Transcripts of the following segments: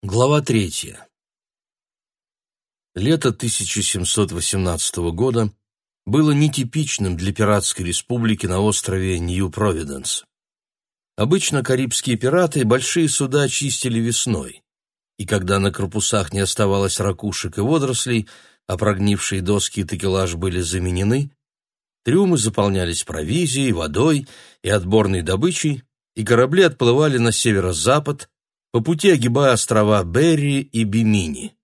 Глава третья. Лето 1718 года было нетипичным для пиратской республики на острове Нью-Провиденс. Обычно карибские пираты большие суда чистили весной, и когда на корпусах не оставалось ракушек и водорослей, а прогнившие доски и такелаж были заменены, трюмы заполнялись провизией, водой и отборной добычей, и корабли отплывали на северо-запад, по пути огибая острова Берри и Бимини.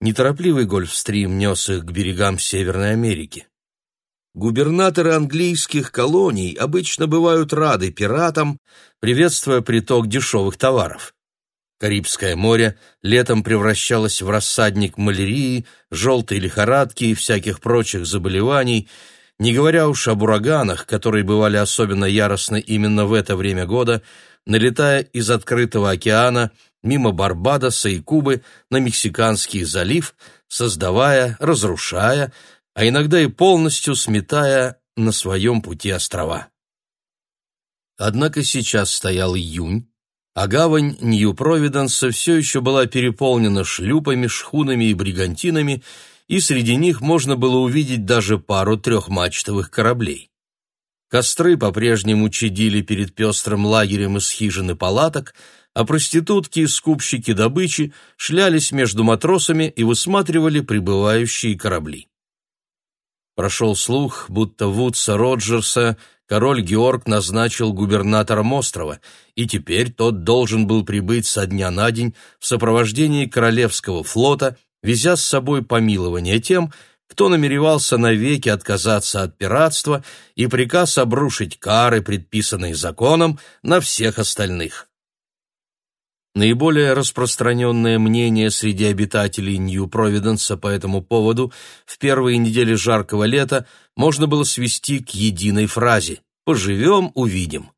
Неторопливый гольфстрим нес их к берегам Северной Америки. Губернаторы английских колоний обычно бывают рады пиратам, приветствуя приток дешевых товаров. Карибское море летом превращалось в рассадник малярии, желтой лихорадки и всяких прочих заболеваний, не говоря уж об ураганах, которые бывали особенно яростны именно в это время года – налетая из открытого океана мимо Барбадоса и Кубы на Мексиканский залив, создавая, разрушая, а иногда и полностью сметая на своем пути острова. Однако сейчас стоял июнь, а гавань Нью-Провиденса все еще была переполнена шлюпами, шхунами и бригантинами, и среди них можно было увидеть даже пару трехмачтовых кораблей. Костры по-прежнему чадили перед пестрым лагерем из хижин и палаток, а проститутки и скупщики добычи шлялись между матросами и высматривали прибывающие корабли. Прошел слух, будто Вудса Роджерса король Георг назначил губернатором острова, и теперь тот должен был прибыть со дня на день в сопровождении королевского флота, везя с собой помилование тем, кто намеревался навеки отказаться от пиратства и приказ обрушить кары, предписанные законом, на всех остальных. Наиболее распространенное мнение среди обитателей Нью-Провиденса по этому поводу в первые недели жаркого лета можно было свести к единой фразе «поживем – увидим».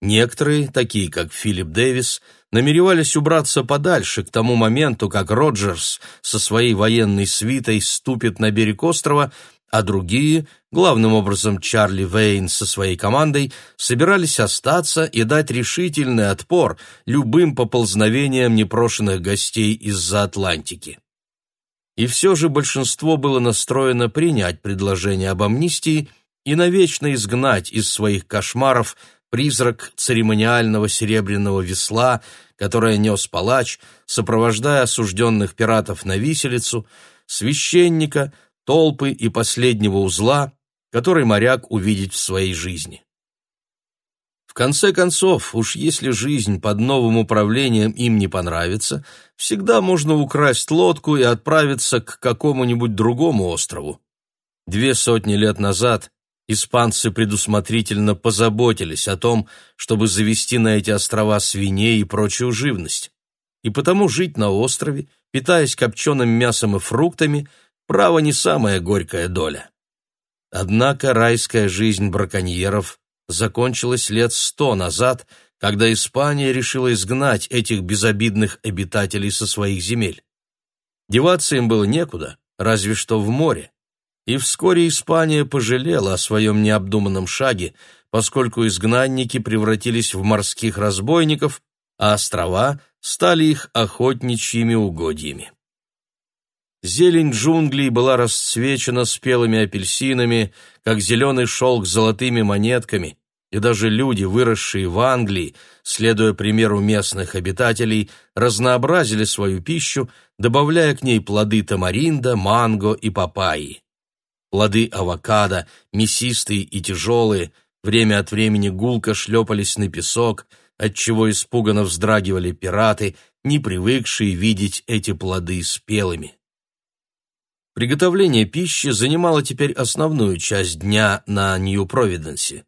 Некоторые, такие как Филипп Дэвис, намеревались убраться подальше к тому моменту, как Роджерс со своей военной свитой ступит на берег острова, а другие, главным образом Чарли Вейн со своей командой, собирались остаться и дать решительный отпор любым поползновениям непрошенных гостей из-за Атлантики. И все же большинство было настроено принять предложение об амнистии и навечно изгнать из своих кошмаров призрак церемониального серебряного весла, которое нес палач, сопровождая осужденных пиратов на виселицу, священника, толпы и последнего узла, который моряк увидит в своей жизни. В конце концов, уж если жизнь под новым управлением им не понравится, всегда можно украсть лодку и отправиться к какому-нибудь другому острову. Две сотни лет назад испанцы предусмотрительно позаботились о том, чтобы завести на эти острова свиней и прочую живность. И потому жить на острове, питаясь копченым мясом и фруктами, право не самая горькая доля. Однако райская жизнь браконьеров закончилась лет сто назад, когда Испания решила изгнать этих безобидных обитателей со своих земель. Деваться им было некуда, разве что в море и вскоре Испания пожалела о своем необдуманном шаге, поскольку изгнанники превратились в морских разбойников, а острова стали их охотничьими угодьями. Зелень джунглей была расцвечена спелыми апельсинами, как зеленый шелк золотыми монетками, и даже люди, выросшие в Англии, следуя примеру местных обитателей, разнообразили свою пищу, добавляя к ней плоды тамаринда, манго и папайи. Плоды авокадо, мясистые и тяжелые, время от времени гулко шлепались на песок, отчего испуганно вздрагивали пираты, не привыкшие видеть эти плоды спелыми. Приготовление пищи занимало теперь основную часть дня на Нью-Провиденсе.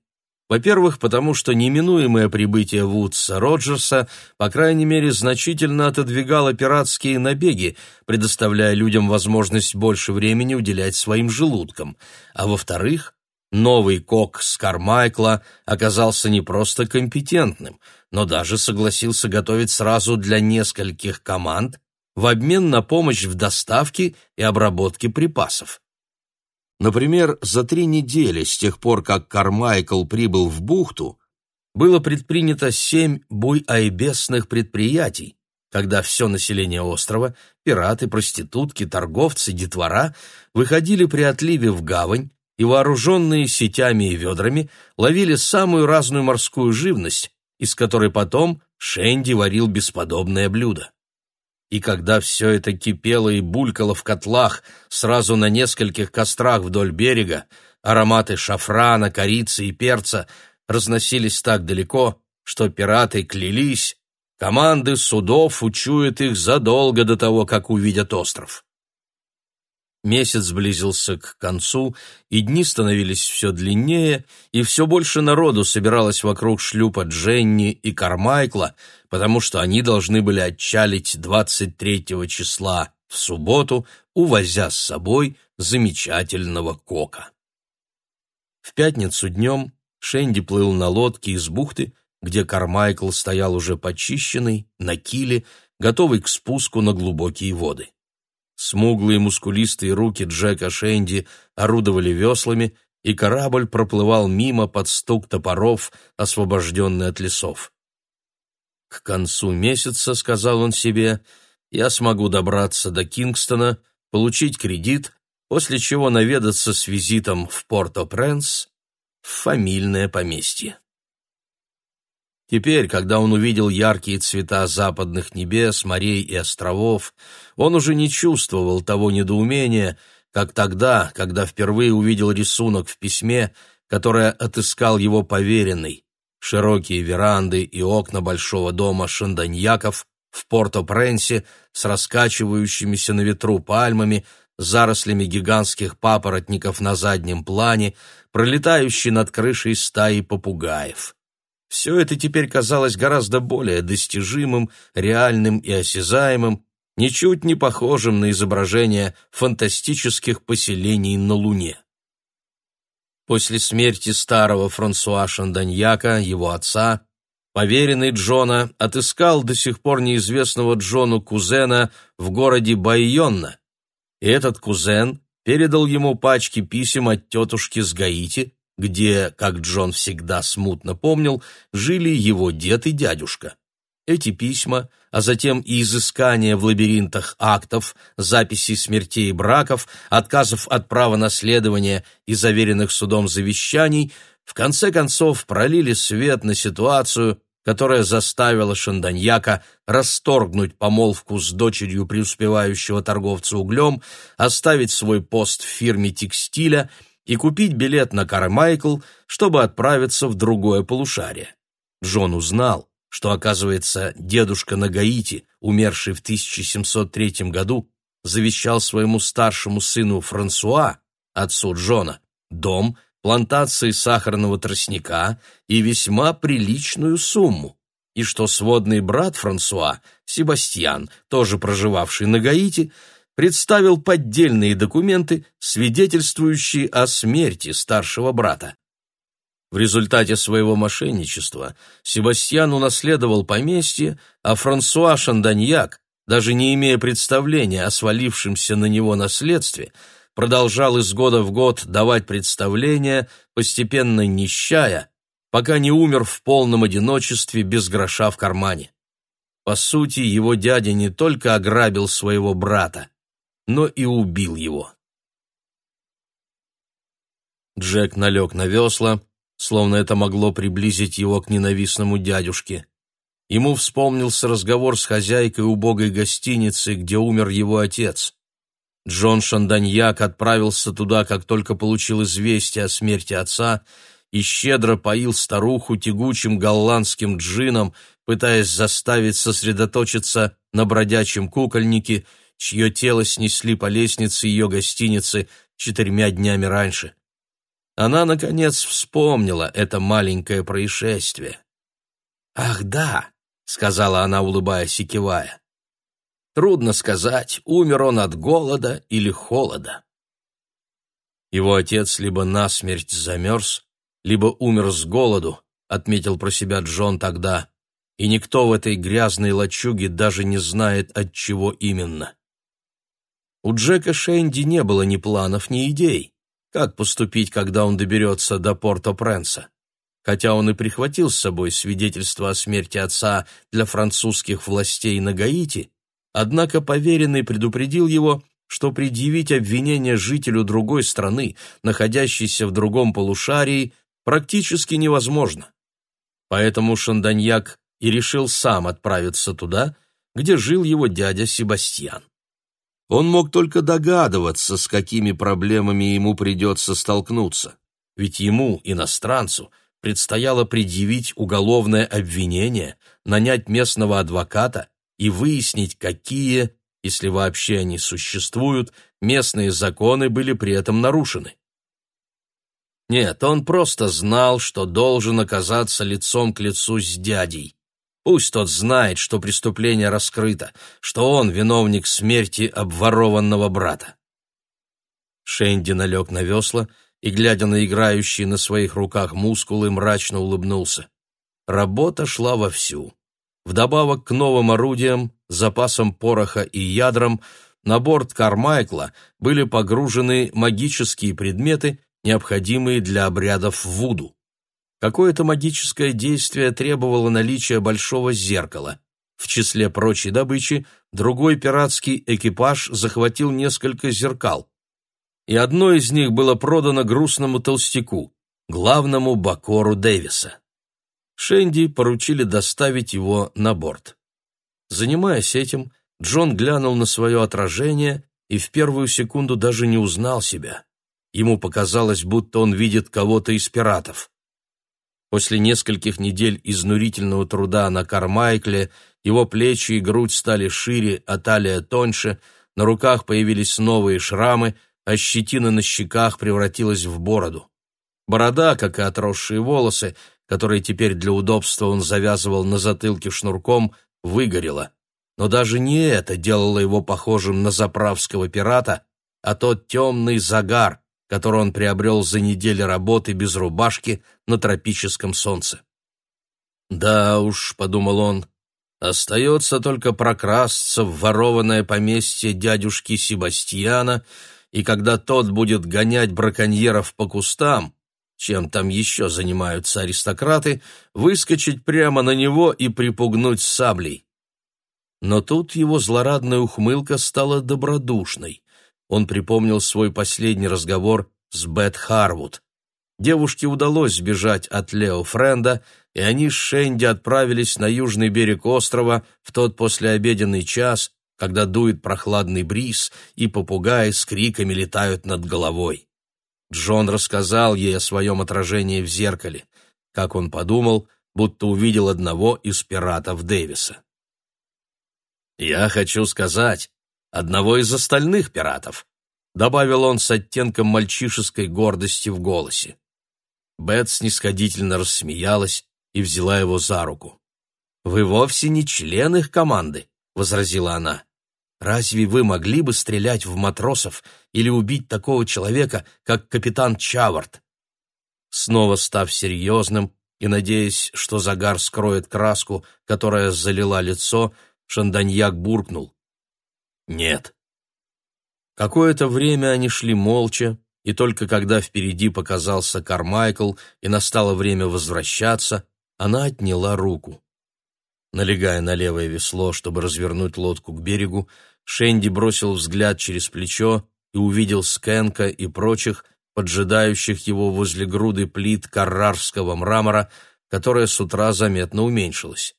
Во-первых, потому что неминуемое прибытие Вудса Роджерса, по крайней мере, значительно отодвигало пиратские набеги, предоставляя людям возможность больше времени уделять своим желудкам. А во-вторых, новый кок с Кармайкла оказался не просто компетентным, но даже согласился готовить сразу для нескольких команд в обмен на помощь в доставке и обработке припасов. Например, за три недели с тех пор, как Кармайкл прибыл в бухту, было предпринято семь буйайбесных предприятий, когда все население острова, пираты, проститутки, торговцы, детвора, выходили при отливе в гавань и, вооруженные сетями и ведрами, ловили самую разную морскую живность, из которой потом Шенди варил бесподобное блюдо. И когда все это кипело и булькало в котлах сразу на нескольких кострах вдоль берега, ароматы шафрана, корицы и перца разносились так далеко, что пираты клялись, команды судов учуют их задолго до того, как увидят остров. Месяц близился к концу, и дни становились все длиннее, и все больше народу собиралось вокруг шлюпа Дженни и Кармайкла, потому что они должны были отчалить 23 числа в субботу, увозя с собой замечательного кока. В пятницу днем Шенди плыл на лодке из бухты, где Кармайкл стоял уже почищенный, на киле, готовый к спуску на глубокие воды. Смуглые мускулистые руки Джека Шенди орудовали веслами, и корабль проплывал мимо под стук топоров, освобожденный от лесов. «К концу месяца, — сказал он себе, — я смогу добраться до Кингстона, получить кредит, после чего наведаться с визитом в Порто-Пренс, в фамильное поместье». Теперь, когда он увидел яркие цвета западных небес, морей и островов, он уже не чувствовал того недоумения, как тогда, когда впервые увидел рисунок в письме, которое отыскал его поверенный. Широкие веранды и окна большого дома Шанданьяков в Порто-Пренсе с раскачивающимися на ветру пальмами, зарослями гигантских папоротников на заднем плане, пролетающие над крышей стаи попугаев. Все это теперь казалось гораздо более достижимым, реальным и осязаемым, ничуть не похожим на изображение фантастических поселений на Луне. После смерти старого Франсуа Шанданьяка, его отца, поверенный Джона отыскал до сих пор неизвестного Джону кузена в городе Байонна, и этот кузен передал ему пачки писем от тетушки с Гаити, где, как Джон всегда смутно помнил, жили его дед и дядюшка. Эти письма, а затем и изыскания в лабиринтах актов, записей смертей и браков, отказов от права наследования и заверенных судом завещаний, в конце концов пролили свет на ситуацию, которая заставила Шанданьяка расторгнуть помолвку с дочерью преуспевающего торговца углем, оставить свой пост в фирме текстиля – и купить билет на Кармайкл, чтобы отправиться в другое полушарие. Джон узнал, что, оказывается, дедушка на Гаити, умерший в 1703 году, завещал своему старшему сыну Франсуа, отцу Джона, дом, плантации сахарного тростника и весьма приличную сумму, и что сводный брат Франсуа, Себастьян, тоже проживавший на Гаити, представил поддельные документы, свидетельствующие о смерти старшего брата. В результате своего мошенничества Себастьян унаследовал поместье, а Франсуа Шанданьяк, даже не имея представления о свалившемся на него наследстве, продолжал из года в год давать представления, постепенно нищая, пока не умер в полном одиночестве без гроша в кармане. По сути, его дядя не только ограбил своего брата, но и убил его. Джек налег на весла, словно это могло приблизить его к ненавистному дядюшке. Ему вспомнился разговор с хозяйкой убогой гостиницы, где умер его отец. Джон Шанданьяк отправился туда, как только получил известие о смерти отца, и щедро поил старуху тягучим голландским джином, пытаясь заставить сосредоточиться на бродячем кукольнике — чье тело снесли по лестнице ее гостиницы четырьмя днями раньше. Она, наконец, вспомнила это маленькое происшествие. «Ах, да!» — сказала она, улыбаясь и кивая. «Трудно сказать, умер он от голода или холода». Его отец либо насмерть замерз, либо умер с голоду, отметил про себя Джон тогда, и никто в этой грязной лачуге даже не знает, от чего именно. У Джека Шенди не было ни планов, ни идей, как поступить, когда он доберется до Порто-Пренса. хотя он и прихватил с собой свидетельство о смерти отца для французских властей на Гаити, однако поверенный предупредил его, что предъявить обвинение жителю другой страны, находящейся в другом полушарии, практически невозможно. Поэтому Шанданьяк и решил сам отправиться туда, где жил его дядя Себастьян. Он мог только догадываться, с какими проблемами ему придется столкнуться, ведь ему, иностранцу, предстояло предъявить уголовное обвинение, нанять местного адвоката и выяснить, какие, если вообще они существуют, местные законы были при этом нарушены. Нет, он просто знал, что должен оказаться лицом к лицу с дядей. Пусть тот знает, что преступление раскрыто, что он виновник смерти обворованного брата. Шенди налег на весла и, глядя на играющие на своих руках мускулы, мрачно улыбнулся. Работа шла вовсю. Вдобавок к новым орудиям, запасам пороха и ядрам, на борт Кармайкла были погружены магические предметы, необходимые для обрядов Вуду. Какое-то магическое действие требовало наличия большого зеркала. В числе прочей добычи другой пиратский экипаж захватил несколько зеркал и одно из них было продано грустному толстяку, главному Бакору Дэвиса. Шенди поручили доставить его на борт. Занимаясь этим, Джон глянул на свое отражение и в первую секунду даже не узнал себя. Ему показалось, будто он видит кого-то из пиратов. После нескольких недель изнурительного труда на Кармайкле его плечи и грудь стали шире, а талия тоньше, на руках появились новые шрамы — а щетина на щеках превратилась в бороду. Борода, как и отросшие волосы, которые теперь для удобства он завязывал на затылке шнурком, выгорела. Но даже не это делало его похожим на заправского пирата, а тот темный загар, который он приобрел за недели работы без рубашки на тропическом солнце. «Да уж», — подумал он, — «остается только прокрасться в ворованное поместье дядюшки Себастьяна и когда тот будет гонять браконьеров по кустам, чем там еще занимаются аристократы, выскочить прямо на него и припугнуть саблей. Но тут его злорадная ухмылка стала добродушной. Он припомнил свой последний разговор с Бет Харвуд. Девушке удалось сбежать от Лео Френда, и они с Шенди отправились на южный берег острова в тот послеобеденный час, когда дует прохладный бриз, и попугаи с криками летают над головой. Джон рассказал ей о своем отражении в зеркале, как он подумал, будто увидел одного из пиратов Дэвиса. «Я хочу сказать, одного из остальных пиратов», добавил он с оттенком мальчишеской гордости в голосе. Бет снисходительно рассмеялась и взяла его за руку. «Вы вовсе не член их команды», — возразила она. Разве вы могли бы стрелять в матросов или убить такого человека, как капитан Чавард? Снова став серьезным и надеясь, что загар скроет краску, которая залила лицо, Шанданьяк буркнул. «Нет». Какое-то время они шли молча, и только когда впереди показался Кармайкл и настало время возвращаться, она отняла руку. Налегая на левое весло, чтобы развернуть лодку к берегу, Шенди бросил взгляд через плечо и увидел Скенка и прочих, поджидающих его возле груды плит каррарского мрамора, которая с утра заметно уменьшилась.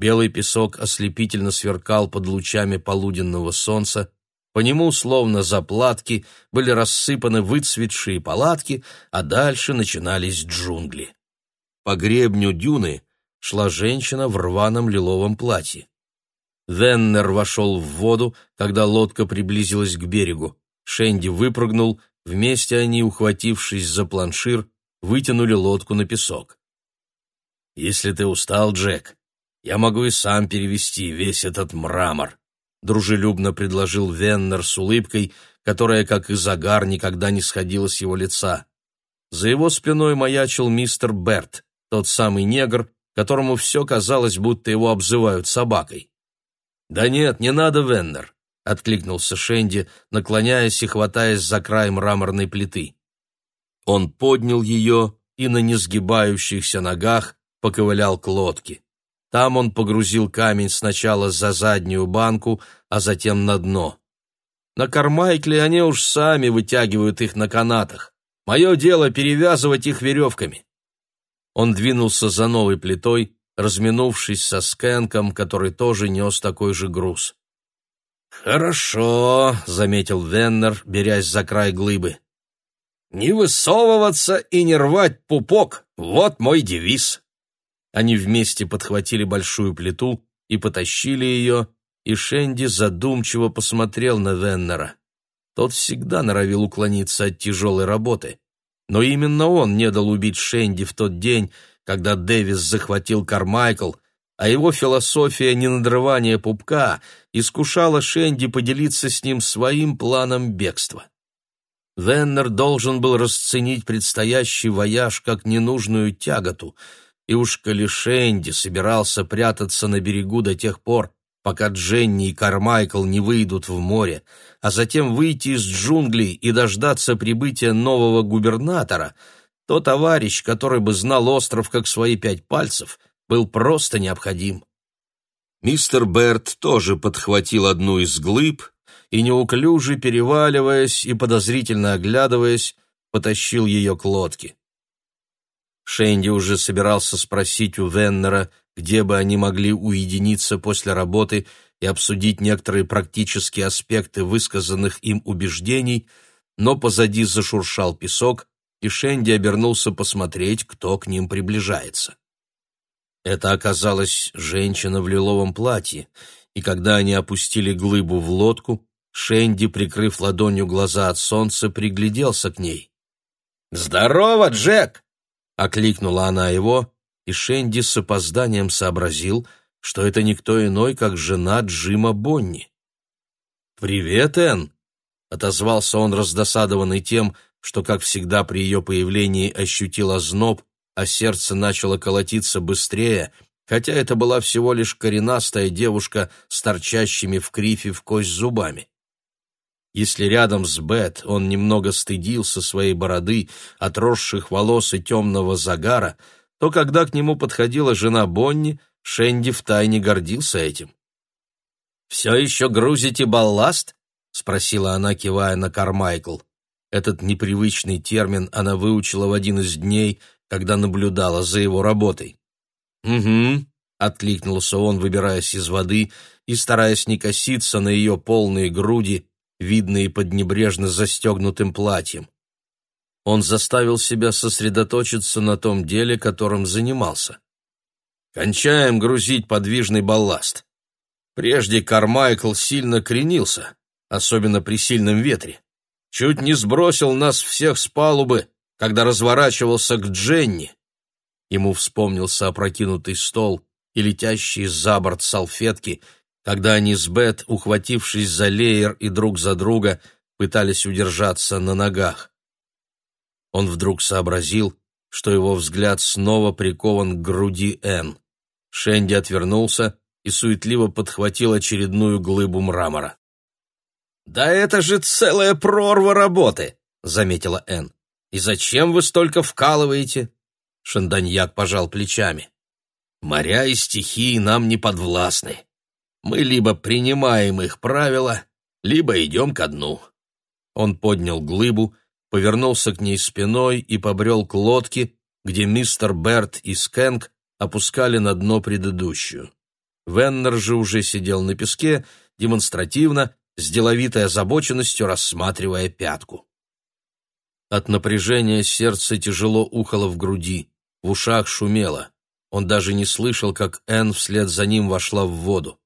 Белый песок ослепительно сверкал под лучами полуденного солнца, по нему, словно заплатки, были рассыпаны выцветшие палатки, а дальше начинались джунгли. По гребню дюны шла женщина в рваном лиловом платье. Веннер вошел в воду, когда лодка приблизилась к берегу. Шенди выпрыгнул, вместе они, ухватившись за планшир, вытянули лодку на песок. «Если ты устал, Джек, я могу и сам перевести весь этот мрамор», дружелюбно предложил Веннер с улыбкой, которая, как и загар, никогда не сходила с его лица. За его спиной маячил мистер Берт, тот самый негр, которому все казалось, будто его обзывают собакой. «Да нет, не надо, Веннер», — откликнулся Шенди, наклоняясь и хватаясь за край мраморной плиты. Он поднял ее и на несгибающихся ногах поковылял к лодке. Там он погрузил камень сначала за заднюю банку, а затем на дно. На Кармайкле они уж сами вытягивают их на канатах. Мое дело перевязывать их веревками. Он двинулся за новой плитой, разминувшись со Скэнком, который тоже нес такой же груз. «Хорошо», — заметил Веннер, берясь за край глыбы. «Не высовываться и не рвать пупок — вот мой девиз». Они вместе подхватили большую плиту и потащили ее, и Шенди задумчиво посмотрел на Веннера. Тот всегда норовил уклониться от тяжелой работы. Но именно он не дал убить Шенди в тот день, когда Дэвис захватил Кармайкл, а его философия ненадрывания пупка искушала Шенди поделиться с ним своим планом бегства. Веннер должен был расценить предстоящий вояж как ненужную тяготу, и уж коли собирался прятаться на берегу до тех пор, пока Дженни и Кармайкл не выйдут в море, а затем выйти из джунглей и дождаться прибытия нового губернатора, то товарищ, который бы знал остров как свои пять пальцев, был просто необходим. Мистер Берт тоже подхватил одну из глыб и, неуклюже переваливаясь и подозрительно оглядываясь, потащил ее к лодке. Шенди уже собирался спросить у Веннера, где бы они могли уединиться после работы и обсудить некоторые практические аспекты высказанных им убеждений, но позади зашуршал песок, и Шенди обернулся посмотреть, кто к ним приближается. Это оказалась женщина в лиловом платье, и когда они опустили глыбу в лодку, Шенди, прикрыв ладонью глаза от солнца, пригляделся к ней. «Здорово, Джек!» — окликнула она его, и Шенди с опозданием сообразил, что это никто иной, как жена Джима Бонни. «Привет, Энн!» — отозвался он, раздосадованный тем, что, как всегда при ее появлении, ощутил озноб, а сердце начало колотиться быстрее, хотя это была всего лишь коренастая девушка с торчащими в крифе в кость зубами. Если рядом с Бет он немного стыдился своей бороды, отросших волос и темного загара — то когда к нему подходила жена Бонни, Шенди втайне гордился этим. «Все еще грузите балласт?» — спросила она, кивая на Кармайкл. Этот непривычный термин она выучила в один из дней, когда наблюдала за его работой. «Угу», — откликнулся он, выбираясь из воды и стараясь не коситься на ее полные груди, видные под небрежно застегнутым платьем. Он заставил себя сосредоточиться на том деле, которым занимался. Кончаем грузить подвижный балласт. Прежде Кармайкл сильно кренился, особенно при сильном ветре. Чуть не сбросил нас всех с палубы, когда разворачивался к Дженни. Ему вспомнился опрокинутый стол и летящие за борт салфетки, когда они с Бет, ухватившись за леер и друг за друга, пытались удержаться на ногах. Он вдруг сообразил, что его взгляд снова прикован к груди Энн. Шенди отвернулся и суетливо подхватил очередную глыбу мрамора. «Да это же целая прорва работы!» — заметила Энн. «И зачем вы столько вкалываете?» Шанданьяк пожал плечами. «Моря и стихии нам не подвластны. Мы либо принимаем их правила, либо идем ко дну». Он поднял глыбу повернулся к ней спиной и побрел к лодке, где мистер Берт и Скэнк опускали на дно предыдущую. Веннер же уже сидел на песке, демонстративно, с деловитой озабоченностью рассматривая пятку. От напряжения сердце тяжело ухало в груди, в ушах шумело. Он даже не слышал, как Энн вслед за ним вошла в воду.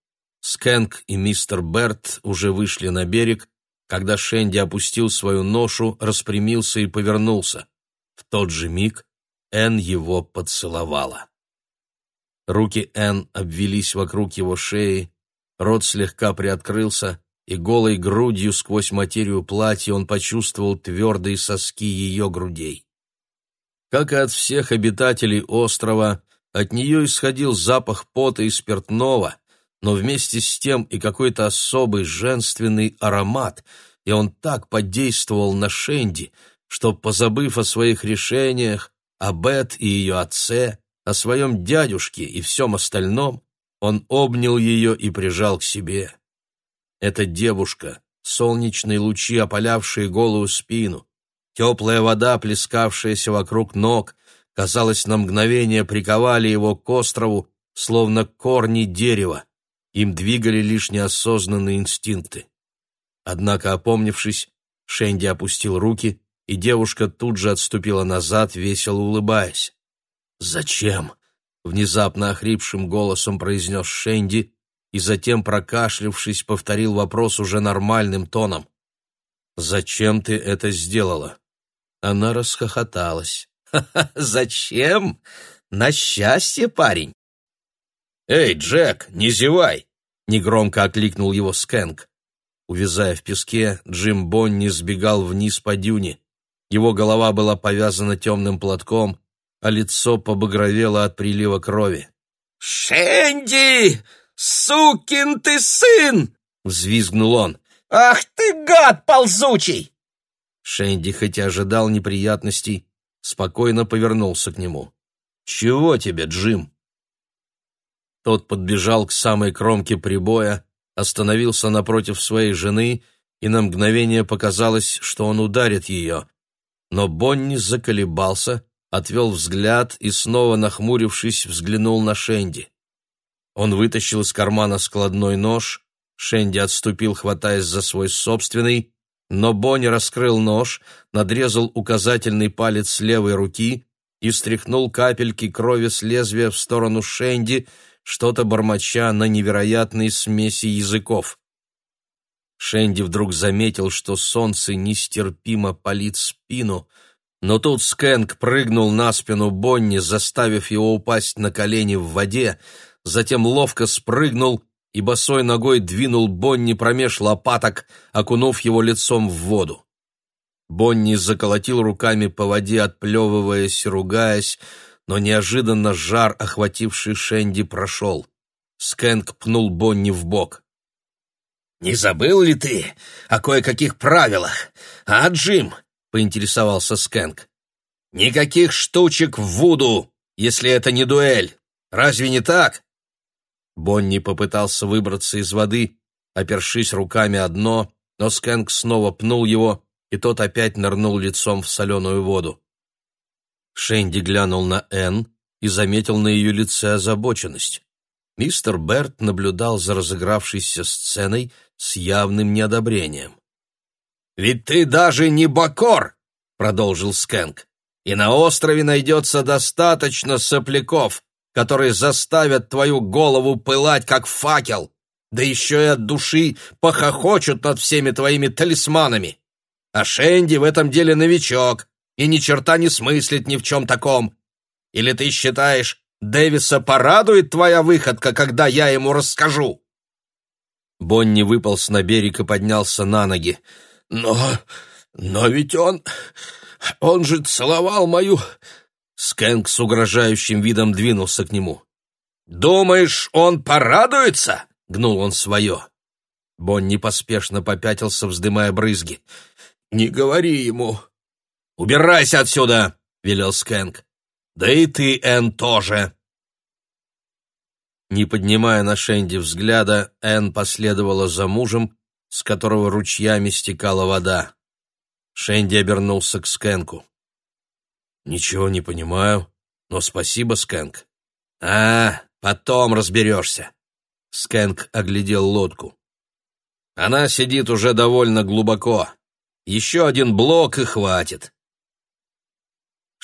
Скэнк и мистер Берт уже вышли на берег, когда Шенди опустил свою ношу, распрямился и повернулся. В тот же миг Энн его поцеловала. Руки Энн обвелись вокруг его шеи, рот слегка приоткрылся, и голой грудью сквозь материю платья он почувствовал твердые соски ее грудей. Как и от всех обитателей острова, от нее исходил запах пота и спиртного, но вместе с тем и какой-то особый женственный аромат, и он так подействовал на Шенди, что, позабыв о своих решениях, о Бет и ее отце, о своем дядюшке и всем остальном, он обнял ее и прижал к себе. Эта девушка, солнечные лучи, опалявшие голую спину, теплая вода, плескавшаяся вокруг ног, казалось, на мгновение приковали его к острову, словно корни дерева. Им двигали лишь неосознанные инстинкты. Однако, опомнившись, Шенди опустил руки, и девушка тут же отступила назад, весело улыбаясь. «Зачем?» — внезапно охрипшим голосом произнес Шенди, и затем, прокашлявшись, повторил вопрос уже нормальным тоном. «Зачем ты это сделала?» Она расхохоталась. «Ха-ха, зачем? На счастье, парень!» «Эй, Джек, не зевай!» — негромко окликнул его Скэнк. Увязая в песке, Джим Бонни сбегал вниз по дюне. Его голова была повязана темным платком, а лицо побагровело от прилива крови. «Шенди! Сукин ты сын!» — взвизгнул он. «Ах ты, гад ползучий!» Шенди, хотя ожидал неприятностей, спокойно повернулся к нему. «Чего тебе, Джим?» Тот подбежал к самой кромке прибоя, остановился напротив своей жены, и на мгновение показалось, что он ударит ее. Но Бонни заколебался, отвел взгляд и, снова нахмурившись, взглянул на Шенди. Он вытащил из кармана складной нож, Шенди отступил, хватаясь за свой собственный, но Бонни раскрыл нож, надрезал указательный палец левой руки и стряхнул капельки крови с лезвия в сторону Шенди, что-то бормоча на невероятной смеси языков. Шенди вдруг заметил, что солнце нестерпимо палит спину, но тут Скэнк прыгнул на спину Бонни, заставив его упасть на колени в воде, затем ловко спрыгнул и босой ногой двинул Бонни промеж лопаток, окунув его лицом в воду. Бонни заколотил руками по воде, отплевываясь и ругаясь, но неожиданно жар, охвативший Шенди, прошел. Скэнк пнул Бонни в бок. «Не забыл ли ты о кое-каких правилах, а, Джим?» — поинтересовался Скэнк. «Никаких штучек в Вуду, если это не дуэль. Разве не так?» Бонни попытался выбраться из воды, опершись руками о дно, но Скэнк снова пнул его, и тот опять нырнул лицом в соленую воду. Шенди глянул на Энн и заметил на ее лице озабоченность. Мистер Берт наблюдал за разыгравшейся сценой с явным неодобрением. «Ведь ты даже не бакор!» — продолжил Скэнк. «И на острове найдется достаточно сопляков, которые заставят твою голову пылать, как факел, да еще и от души похохочут над всеми твоими талисманами. А Шенди в этом деле новичок, и ни черта не смыслит ни в чем таком. Или ты считаешь, Дэвиса порадует твоя выходка, когда я ему расскажу?» Бонни выполз на берег и поднялся на ноги. «Но... но ведь он... он же целовал мою...» Скэнк с угрожающим видом двинулся к нему. «Думаешь, он порадуется?» — гнул он свое. Бонни поспешно попятился, вздымая брызги. «Не говори ему!» «Убирайся отсюда!» — велел Скэнк. «Да и ты, Энн, тоже!» Не поднимая на Шенди взгляда, Энн последовала за мужем, с которого ручьями стекала вода. Шенди обернулся к Скэнку. «Ничего не понимаю, но спасибо, Скэнк». «А, потом разберешься». Скэнк оглядел лодку. «Она сидит уже довольно глубоко. Еще один блок и хватит».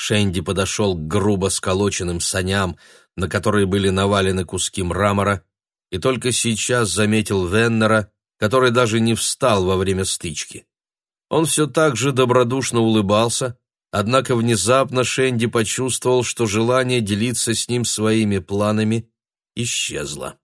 Шенди подошел к грубо сколоченным саням, на которые были навалены куски мрамора, и только сейчас заметил Веннера, который даже не встал во время стычки. Он все так же добродушно улыбался, Однако внезапно Шенди почувствовал, что желание делиться с ним своими планами исчезло.